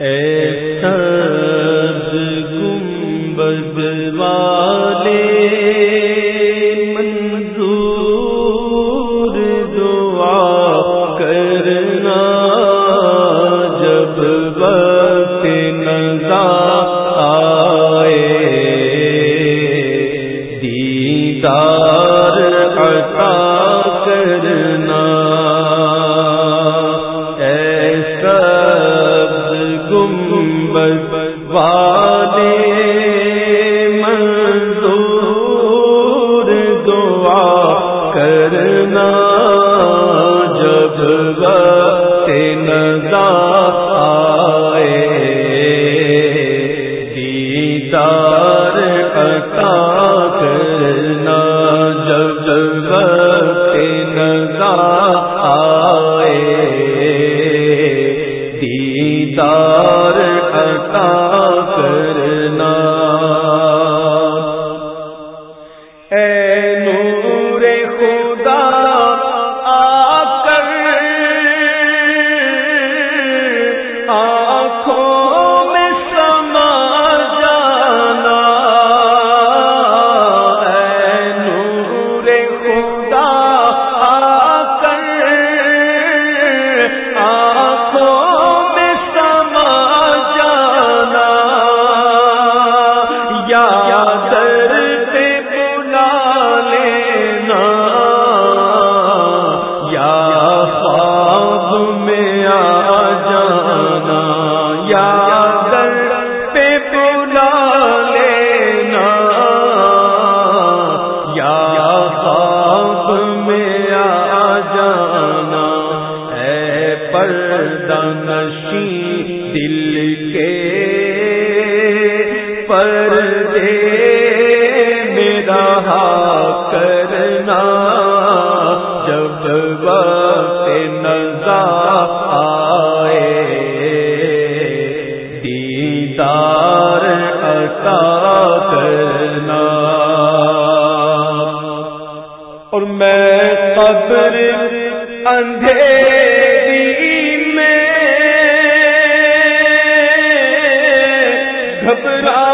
اے سب نہ نشی دل کے پردے میرا کرنا۔ جب وقت نظر آئے، دیدار عطا کرنا۔ اور میں قبر اندھیرے سسرا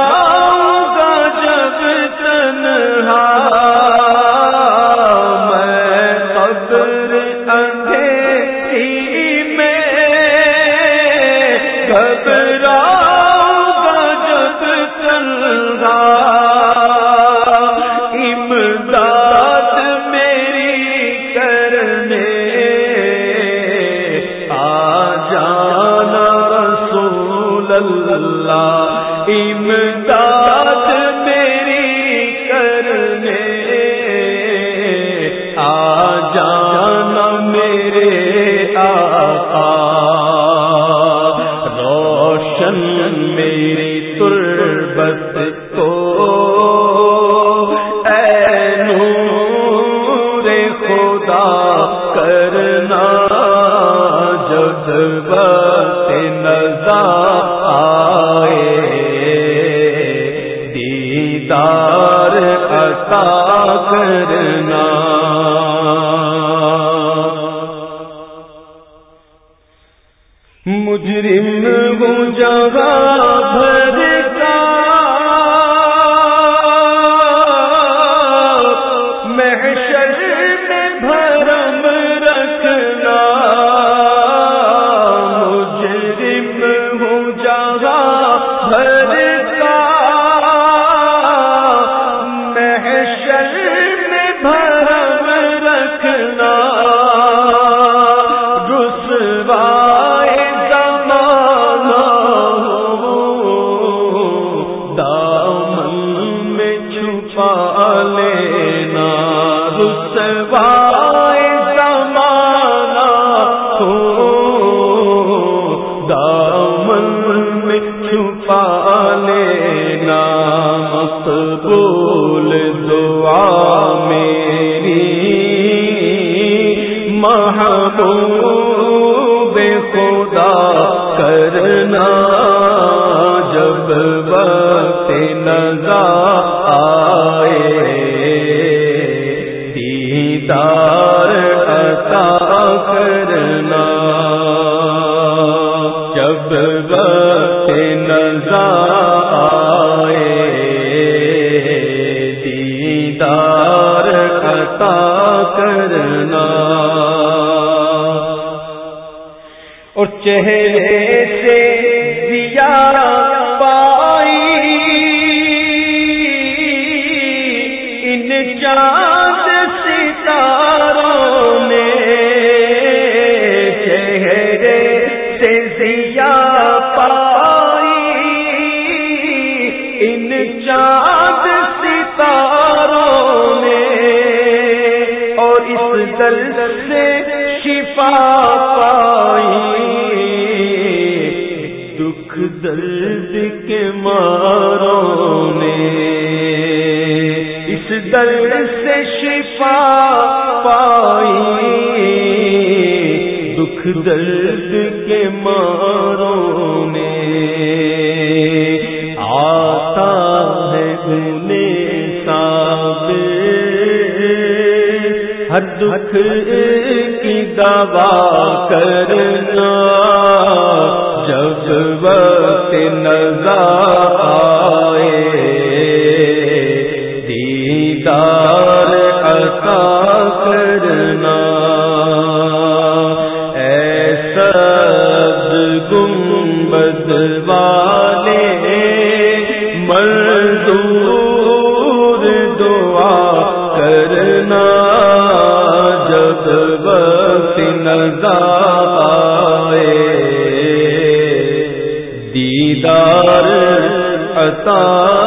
اللہ امداد آ میرے آقا روشن میں مجرم ہوں جگہ شفا لینا رسوائے زمانہ ہو دامن میں چھپا لینا مقبول دعا میری۔ محبوب خدا کرنا جب وقت نظا آئے دیدار عطا کرنا اور چہرے سے دیا اور دل سے شفا پائی، دکھ درد کے ماروں نے۔ اس درد سے شفا پائی، دکھ درد کے ماروں نے۔ آتا ہے انہیں دکھ کی دوا کرنا۔ جب وقت نظر آئے، دیدار عطا کرنا۔ ایسا گنبد والے، مزدور دعا کرنا۔ وقت نظر آئے دیدار عطا